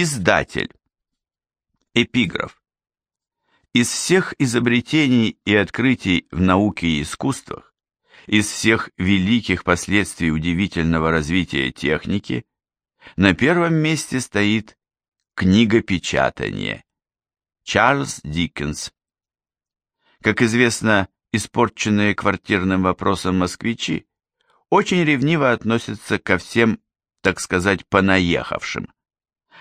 Издатель. Эпиграф. Из всех изобретений и открытий в науке и искусствах, из всех великих последствий удивительного развития техники, на первом месте стоит книгопечатание. Чарльз Диккенс. Как известно, испорченные квартирным вопросом москвичи очень ревниво относятся ко всем, так сказать, понаехавшим,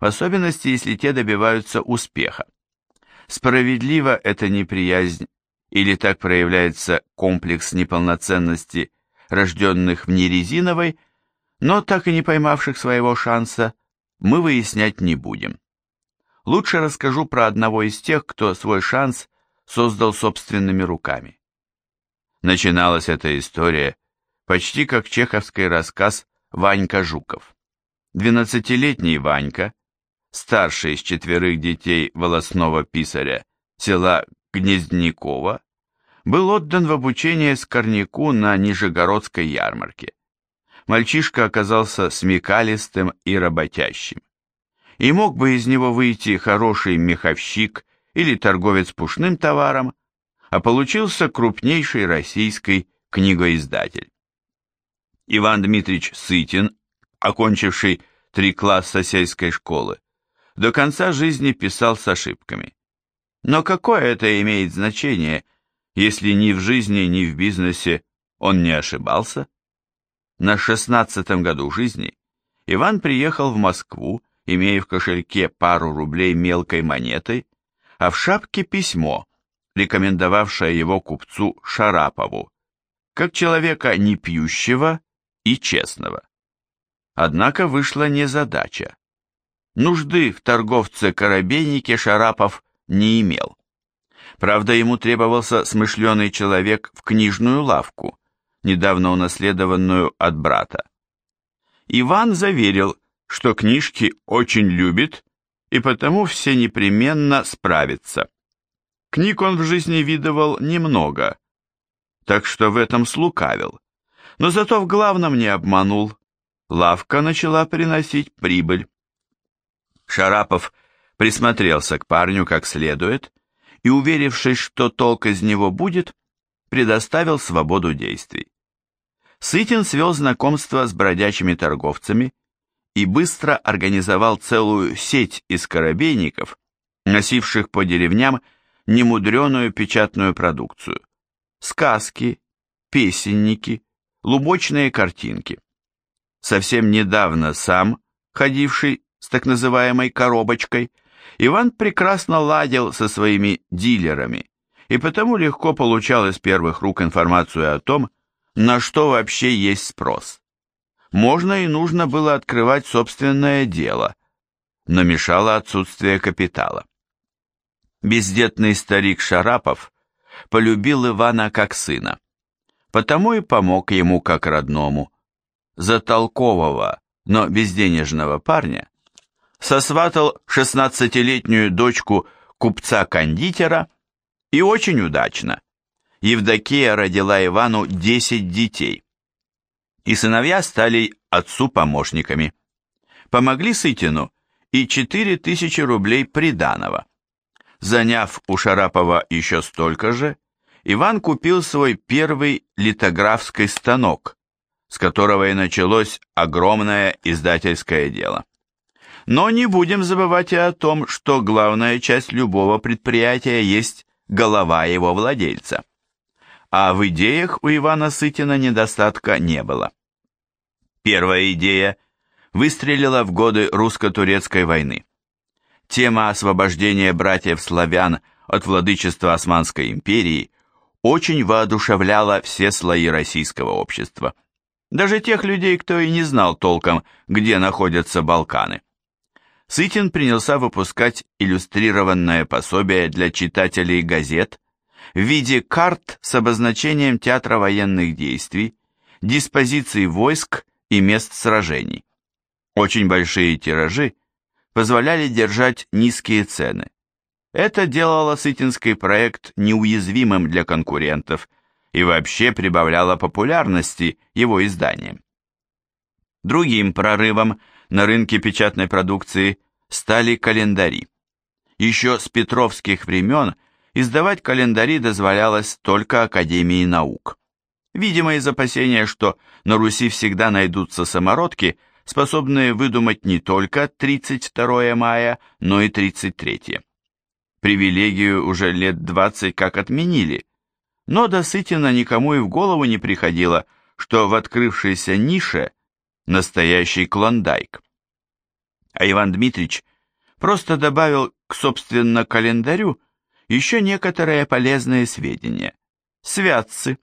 в особенности, если те добиваются успеха. Справедлива эта неприязнь или так проявляется комплекс неполноценности, рожденных в нерезиновой, но так и не поймавших своего шанса, мы выяснять не будем. Лучше расскажу про одного из тех, кто свой шанс создал собственными руками. Начиналась эта история почти как чеховский рассказ «Ванька Жуков». Двенадцатилетний Ванька, старший из четверых детей волосного писаря села Гнездникова, был отдан в обучение Скорняку на Нижегородской ярмарке. Мальчишка оказался смекалистым и работящим. И мог бы из него выйти хороший меховщик или торговец пушным товаром, а получился крупнейший российский книгоиздатель. Иван Дмитрич Сытин, окончивший три класса сельской школы, до конца жизни писал с ошибками. Но какое это имеет значение, если ни в жизни, ни в бизнесе он не ошибался? На шестнадцатом году жизни Иван приехал в Москву, имея в кошельке пару рублей мелкой монетой, а в шапке письмо, рекомендовавшее его купцу Шарапову, как человека не пьющего и честного. Однако вышла незадача. Нужды в торговце-коробейнике Шарапов не имел. Правда, ему требовался смышленый человек в книжную лавку, недавно унаследованную от брата. Иван заверил, что книжки очень любит и потому все непременно справится. Книг он в жизни видывал немного, так что в этом слукавил но зато в главном не обманул. Лавка начала приносить прибыль. Шарапов присмотрелся к парню как следует и, уверившись, что толк из него будет, предоставил свободу действий. Сытин свел знакомство с бродячими торговцами и быстро организовал целую сеть из коробейников, носивших по деревням немудреную печатную продукцию. Сказки, песенники, лубочные картинки. Совсем недавно сам, ходивший с так называемой коробочкой, Иван прекрасно ладил со своими дилерами и потому легко получал из первых рук информацию о том, на что вообще есть спрос. Можно и нужно было открывать собственное дело, но мешало отсутствие капитала. Бездетный старик Шарапов полюбил Ивана как сына потому и помог ему как родному. За толкового, но безденежного парня сосватал шестнадцатилетнюю дочку купца-кондитера и очень удачно. Евдокия родила Ивану десять детей. И сыновья стали отцу помощниками. Помогли Сытину и четыре тысячи рублей приданого. Заняв у Шарапова еще столько же, Иван купил свой первый литографский станок, с которого и началось огромное издательское дело. Но не будем забывать и о том, что главная часть любого предприятия есть голова его владельца. А в идеях у Ивана Сытина недостатка не было. Первая идея выстрелила в годы русско-турецкой войны. Тема освобождения братьев-славян от владычества Османской империи очень воодушевляла все слои российского общества. Даже тех людей, кто и не знал толком, где находятся Балканы. Сытин принялся выпускать иллюстрированное пособие для читателей газет в виде карт с обозначением театра военных действий, диспозиций войск и мест сражений. Очень большие тиражи позволяли держать низкие цены. Это делало сытинский проект неуязвимым для конкурентов и вообще прибавляло популярности его изданиям. Другим прорывом на рынке печатной продукции стали календари. Еще с петровских времен издавать календари дозволялось только Академии наук. Видимо, из опасения, что на Руси всегда найдутся самородки, способные выдумать не только 32 мая, но и 33. Привилегию уже лет 20 как отменили, но до Сытина никому и в голову не приходило, что в открывшейся нише настоящий клондайк. А Иван Дмитрич просто добавил к, собственно, календарю еще некоторые полезные сведения. Святцы,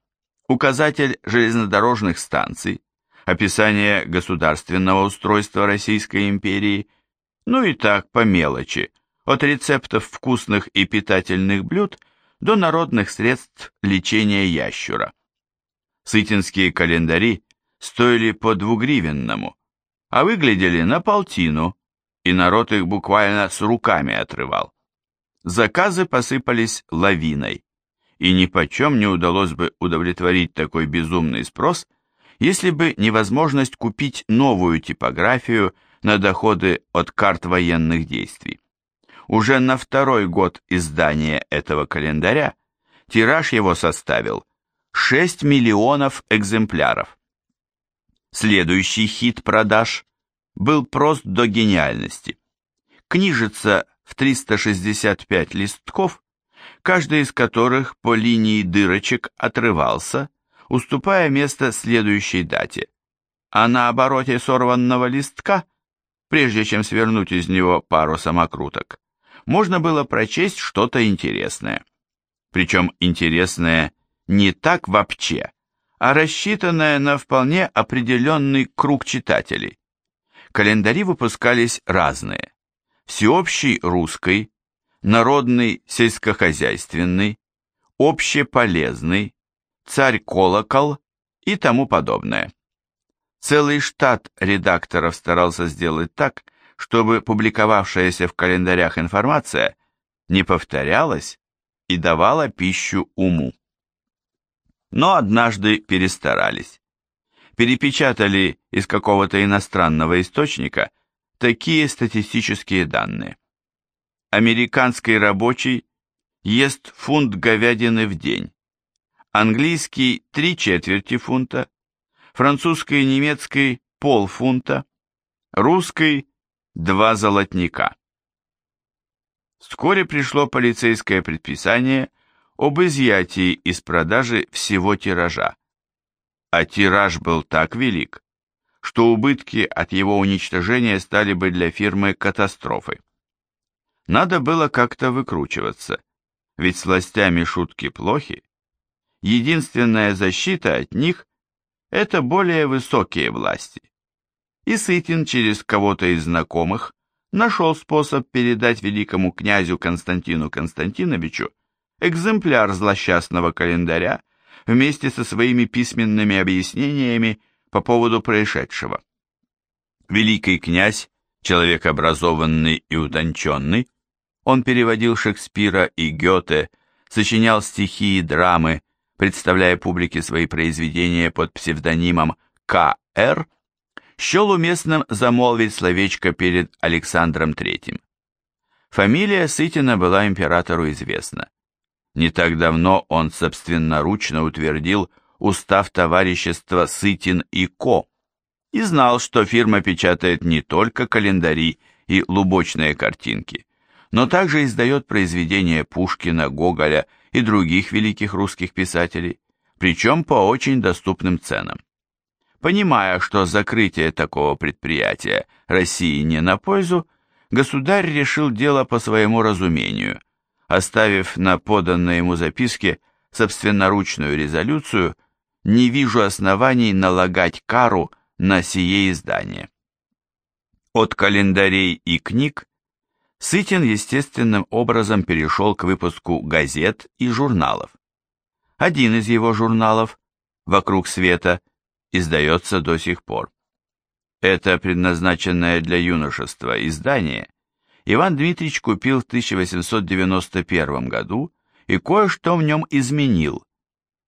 указатель железнодорожных станций, описание государственного устройства Российской империи, ну и так по мелочи, от рецептов вкусных и питательных блюд до народных средств лечения ящура. Сытинские календари стоили по двугривенному, а выглядели на полтину, и народ их буквально с руками отрывал. Заказы посыпались лавиной, и ни почем не удалось бы удовлетворить такой безумный спрос, если бы невозможность купить новую типографию на доходы от карт военных действий. Уже на второй год издания этого календаря тираж его составил 6 миллионов экземпляров. Следующий хит продаж был прост до гениальности. Книжица в 365 листков, каждый из которых по линии дырочек отрывался, уступая место следующей дате. А на обороте сорванного листка, прежде чем свернуть из него пару самокруток, можно было прочесть что-то интересное. Причем интересное не так вообще, а рассчитанное на вполне определенный круг читателей. Календари выпускались разные. Всеобщий русский, народный сельскохозяйственный, общеполезный, царь-колокол и тому подобное. Целый штат редакторов старался сделать так, чтобы публиковавшаяся в календарях информация не повторялась и давала пищу уму. Но однажды перестарались. Перепечатали из какого-то иностранного источника такие статистические данные. Американский рабочий ест фунт говядины в день, английский – три четверти фунта, французский и немецкий – полфунта, русский два золотника. Вскоре пришло полицейское предписание об изъятии из продажи всего тиража. А тираж был так велик, что убытки от его уничтожения стали бы для фирмы катастрофой. Надо было как-то выкручиваться, ведь с властями шутки плохи. Единственная защита от них – это более высокие власти и Сытин через кого-то из знакомых нашел способ передать великому князю Константину Константиновичу экземпляр злосчастного календаря вместе со своими письменными объяснениями по поводу происшедшего. Великий князь, человек образованный и утонченный, он переводил Шекспира и Гёте, сочинял стихи и драмы, представляя публике свои произведения под псевдонимом К.Р., счел уместным замолвить словечко перед Александром III. Фамилия Сытина была императору известна. Не так давно он собственноручно утвердил устав товарищества Сытин и Ко и знал, что фирма печатает не только календари и лубочные картинки, но также издает произведения Пушкина, Гоголя и других великих русских писателей, причем по очень доступным ценам. Понимая, что закрытие такого предприятия России не на пользу, государь решил дело по своему разумению, оставив на поданной ему записке собственноручную резолюцию «Не вижу оснований налагать кару на сие издание». От календарей и книг Сытин естественным образом перешел к выпуску газет и журналов. Один из его журналов «Вокруг света» издается до сих пор. Это предназначенное для юношества издание Иван Дмитрич купил в 1891 году и кое-что в нем изменил.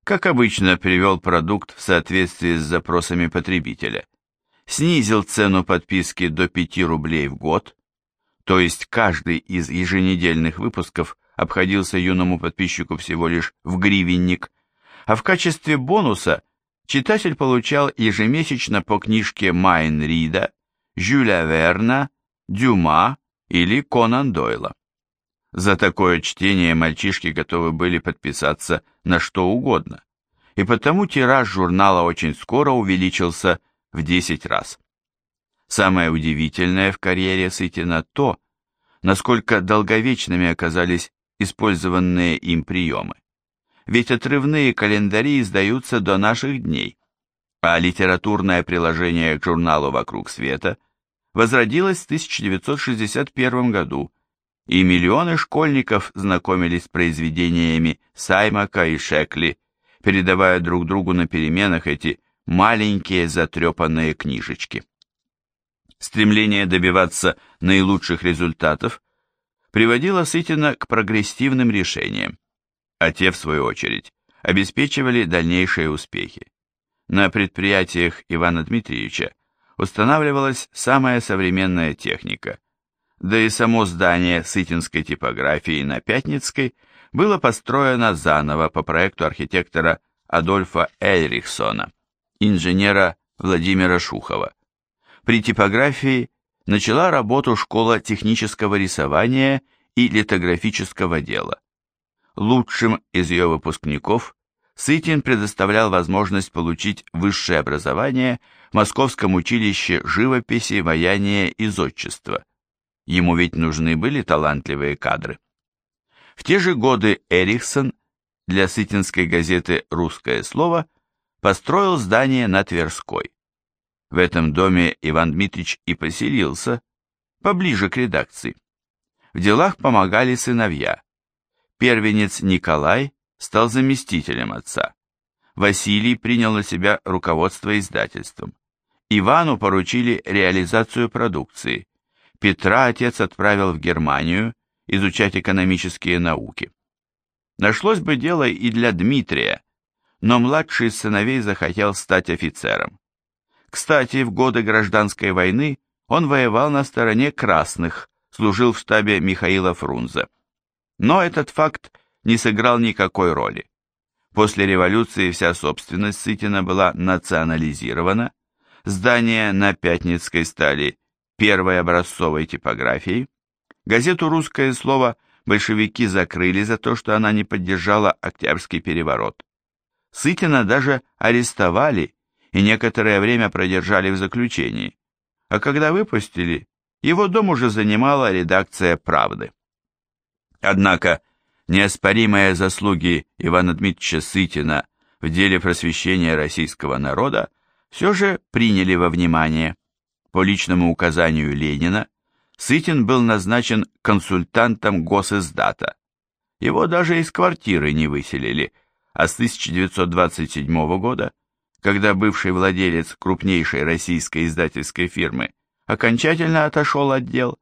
Как обычно, привел продукт в соответствии с запросами потребителя. Снизил цену подписки до 5 рублей в год, то есть каждый из еженедельных выпусков обходился юному подписчику всего лишь в гривенник, а в качестве бонуса читатель получал ежемесячно по книжке Майн Рида, Жюля Верна, Дюма или Конан Дойла. За такое чтение мальчишки готовы были подписаться на что угодно, и потому тираж журнала очень скоро увеличился в 10 раз. Самое удивительное в карьере Сытина то, насколько долговечными оказались использованные им приемы. Ведь отрывные календари издаются до наших дней, а литературное приложение к журналу «Вокруг света» возродилось в 1961 году, и миллионы школьников знакомились с произведениями Саймака и Шекли, передавая друг другу на переменах эти маленькие затрепанные книжечки. Стремление добиваться наилучших результатов приводило Сытина к прогрессивным решениям, а те, в свою очередь, обеспечивали дальнейшие успехи. На предприятиях Ивана Дмитриевича устанавливалась самая современная техника – да и само здание Сытинской типографии на Пятницкой было построено заново по проекту архитектора Адольфа Эльрихсона, инженера Владимира Шухова. При типографии начала работу школа технического рисования и литографического дела. Лучшим из ее выпускников Сытин предоставлял возможность получить высшее образование в Московском училище живописи, ваяния и зодчества, Ему ведь нужны были талантливые кадры. В те же годы Эриксон для сытинской газеты «Русское слово» построил здание на Тверской. В этом доме Иван Дмитрич и поселился, поближе к редакции. В делах помогали сыновья. Первенец Николай стал заместителем отца. Василий принял на себя руководство издательством. Ивану поручили реализацию продукции. Петра отец отправил в Германию изучать экономические науки. Нашлось бы дело и для Дмитрия, но младший сыновей захотел стать офицером. Кстати, в годы гражданской войны он воевал на стороне красных, служил в штабе Михаила Фрунзе. Но этот факт не сыграл никакой роли. После революции вся собственность Сытина была национализирована, здания на Пятницкой стали первой образцовой типографией. Газету «Русское слово» большевики закрыли за то, что она не поддержала Октябрьский переворот. Сытина даже арестовали и некоторое время продержали в заключении, а когда выпустили, его дом уже занимала редакция «Правды». Однако неоспоримые заслуги Ивана Дмитриевича Сытина в деле просвещения российского народа все же приняли во внимание. По личному указанию Ленина Сытин был назначен консультантом госиздата. Его даже из квартиры не выселили, а с 1927 года, когда бывший владелец крупнейшей российской издательской фирмы окончательно отошел от дел,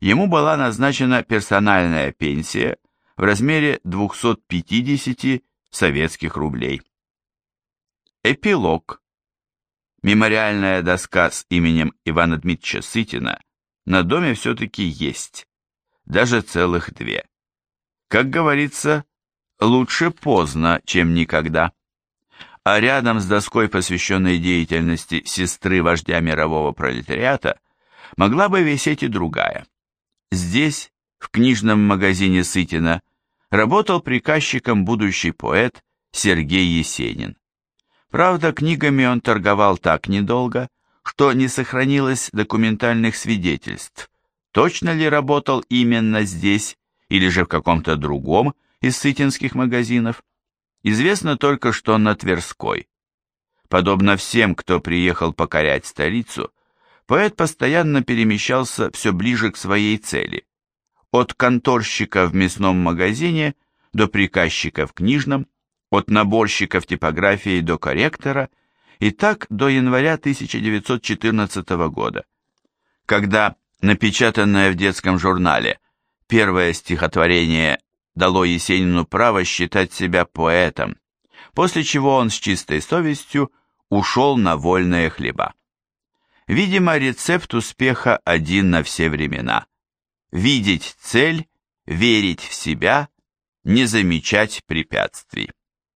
ему была назначена персональная пенсия в размере 250 советских рублей. Эпилог Мемориальная доска с именем Ивана Дмитрича Сытина на доме все-таки есть, даже целых две. Как говорится, лучше поздно, чем никогда. А рядом с доской, посвященной деятельности сестры вождя мирового пролетариата, могла бы висеть и другая. Здесь, в книжном магазине Сытина, работал приказчиком будущий поэт Сергей Есенин. Правда, книгами он торговал так недолго, что не сохранилось документальных свидетельств, точно ли работал именно здесь или же в каком-то другом из сытинских магазинов. Известно только, что на Тверской. Подобно всем, кто приехал покорять столицу, поэт постоянно перемещался все ближе к своей цели. От конторщика в мясном магазине до приказчика в книжном – от наборщика в типографии до корректора, и так до января 1914 года, когда напечатанное в детском журнале первое стихотворение дало Есенину право считать себя поэтом, после чего он с чистой совестью ушел на вольные хлеба. Видимо, рецепт успеха один на все времена. Видеть цель, верить в себя, не замечать препятствий.